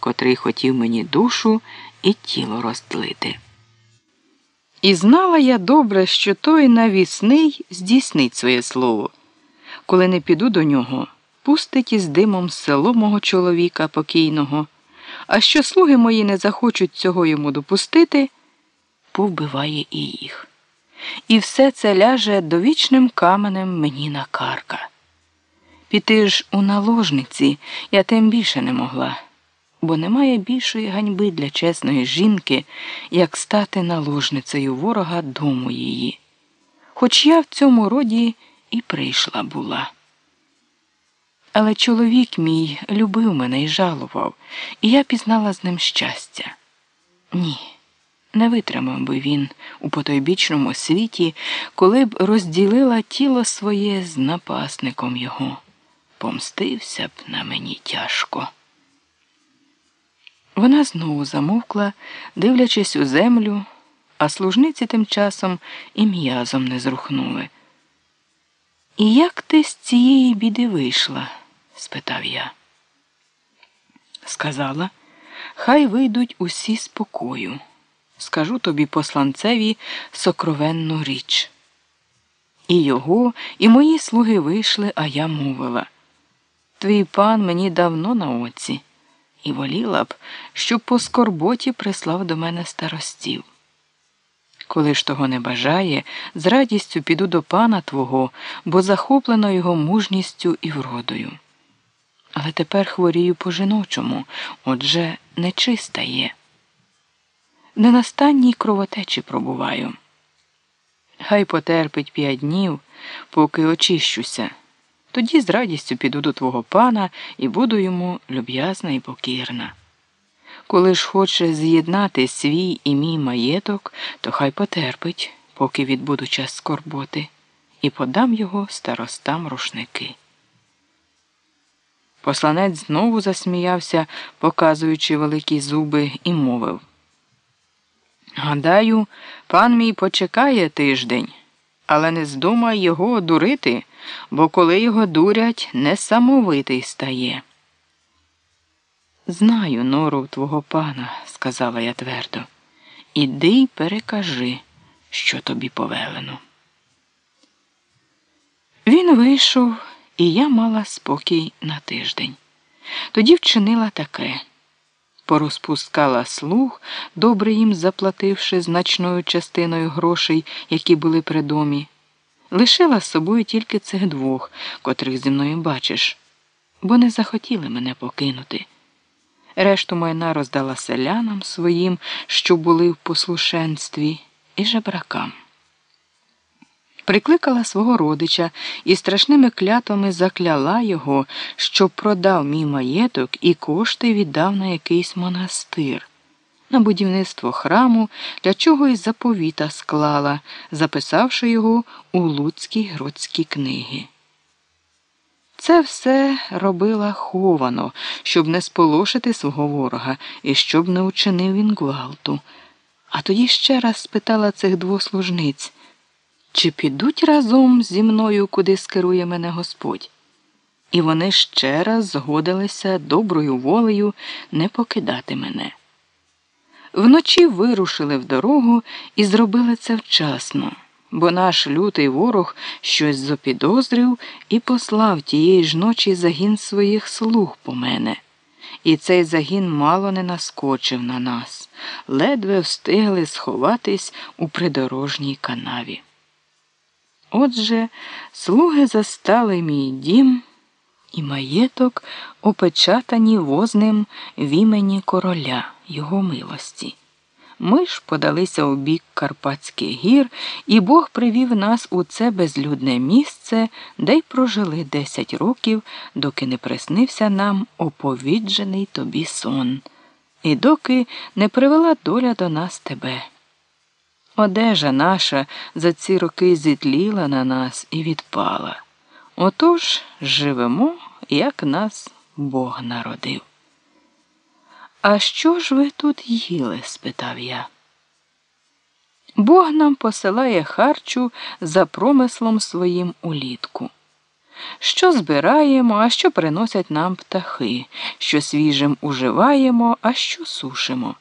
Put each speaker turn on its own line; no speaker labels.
котрий хотів мені душу і тіло розтлити. І знала я добре, що той навісний здійснить своє слово. Коли не піду до нього, пустить із димом село мого чоловіка покійного, а що слуги мої не захочуть цього йому допустити, повбиває і їх. І все це ляже довічним каменем мені на карка. Піти ж у наложниці я тим більше не могла, бо немає більшої ганьби для чесної жінки, як стати наложницею ворога дому її. Хоч я в цьому роді і прийшла була. Але чоловік мій любив мене і жалував, і я пізнала з ним щастя. Ні, не витримав би він у потойбічному світі, коли б розділила тіло своє з напасником його. Помстився б на мені тяжко. Вона знову замовкла, дивлячись у землю, а служниці тим часом і м'язом не зрухнули. І як ти з цієї біди вийшла? спитав я. Сказала, хай вийдуть усі спокою. Скажу тобі посланцеві сокровенну річ. І його, і мої слуги вийшли, а я мовила. Твій пан мені давно на оці, і воліла б, щоб по скорботі прислав до мене старостів. Коли ж того не бажає, з радістю піду до пана твого, бо захоплено його мужністю і вродою. Але тепер хворію по жіночому, отже, нечиста є. Не на станній кровотечі пробуваю. Хай потерпить п'ять днів, поки очищуся. Тоді з радістю піду до твого пана і буду йому люб'язна і покірна. Коли ж хоче з'єднати свій і мій маєток, то хай потерпить, поки відбуду час скорботи, і подам його старостам рушники. Посланець знову засміявся, показуючи великі зуби, і мовив Гадаю, пан мій почекає тиждень, але не здумай його одурити, бо коли його дурять, несамовитий стає. Знаю нору твого пана, сказала я твердо. Іди й перекажи, що тобі повелено. Він вийшов, і я мала спокій на тиждень. Тоді вчинила таке порозпускала слуг, добре їм заплативши значною частиною грошей, які були при домі. Лишила з собою тільки цих двох, котрих зі мною бачиш, бо не захотіли мене покинути. Решту майна роздала селянам своїм, що були в послушенстві, і жебракам. Прикликала свого родича і страшними клятвами закляла його, щоб продав мій маєток і кошти віддав на якийсь монастир. На будівництво храму, для чого й заповіта склала, записавши його у Луцькій гродській книги. Це все робила ховано, щоб не сполошити свого ворога і щоб не учинив він гвалту. А тоді ще раз спитала цих двох служниць, чи підуть разом зі мною, куди скерує мене Господь. І вони ще раз згодилися доброю волею не покидати мене. Вночі вирушили в дорогу і зробили це вчасно бо наш лютий ворог щось запідозрив і послав тієї ж ночі загін своїх слуг по мене. І цей загін мало не наскочив на нас, ледве встигли сховатись у придорожній канаві. Отже, слуги застали мій дім і маєток опечатані возним в імені короля його милості. Ми ж подалися у бік Карпатських гір, і Бог привів нас у це безлюдне місце, де й прожили десять років, доки не приснився нам оповіджений тобі сон, і доки не привела доля до нас тебе. Одежа наша за ці роки зітліла на нас і відпала. Отож живемо, як нас Бог народив. А що ж ви тут їли? спитав я. Бог нам посилає харчу за промислом своїм улітку. що збираємо, а що приносять нам птахи, що свіжим уживаємо, а що сушимо.